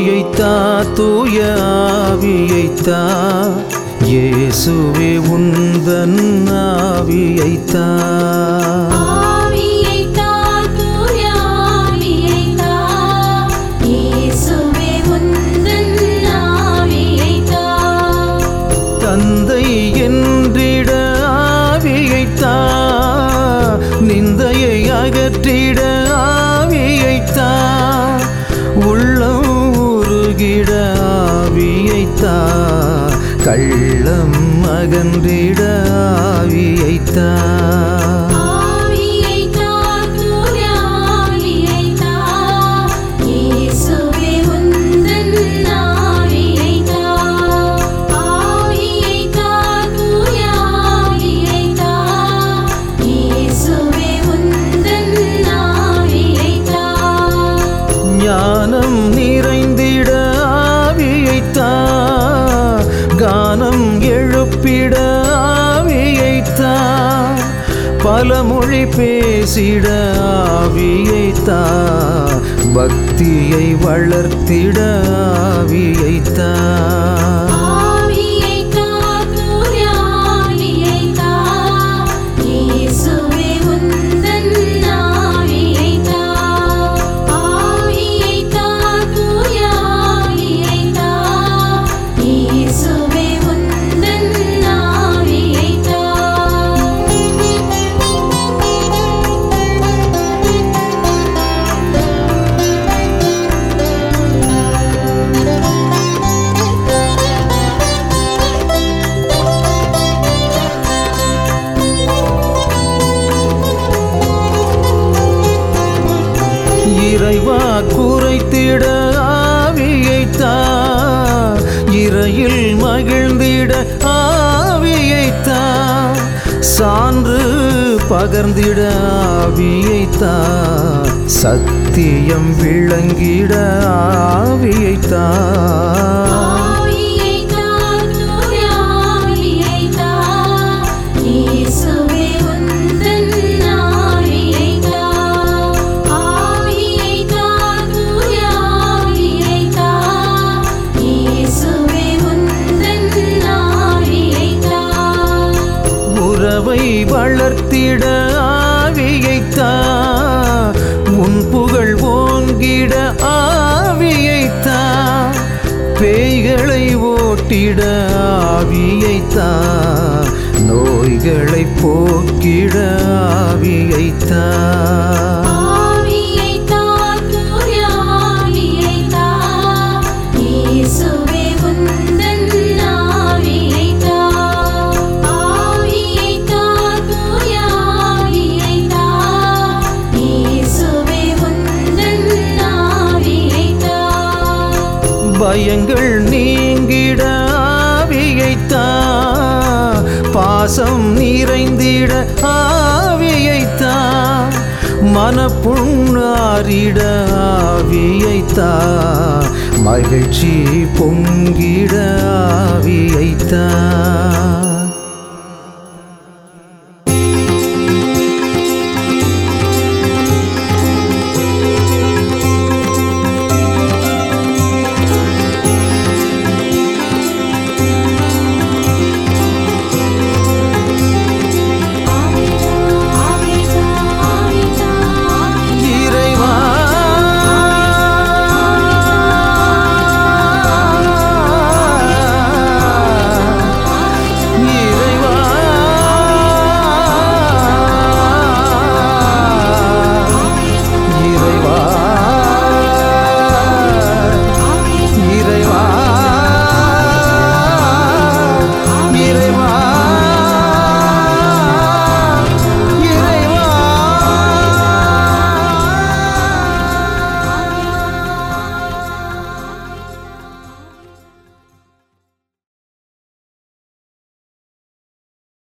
ஆவியைத்தா தூய ஆவியைத்தா இயேசுவே உந்தன் ஆவியைத்தா. தந்தை என்றிட ஆவியைத்தா நிந்தையை அகற்றிட உருகிட ஆவியைத்தா கள்ளம் அகன்றிட ஆவியைத்தான் பல மொழி பேசிட ஆவியைத்தா பக்தியை வளர்த்திட ஆவியைத்தான் குறைத்திட ஆவியைத்தா இறையில் மகிழ்ந்திட ஆவியைத்தா சான்று பகர்ந்திட ஆவியைத்தா சத்தியம் விளங்கிட ஆவியைத்தா வளர்த்திட ஆவியைத்தா. உன் புகழ் ஓங்கிட ஆவியைத்தா. பேய்களை ஓட்டிட ஆவியைத்தா. நோய்களை போக்கிட ஆவியைத்தா. பயங்கள் நீங்கிட ஆவியைத்தா பாசம் நிறைந்திட ஆவியைத்தா மனப்புண்ணாரிட ஆவியைத்தா மகிழ்ச்சி பொங்கிட ஆவியைத்தா.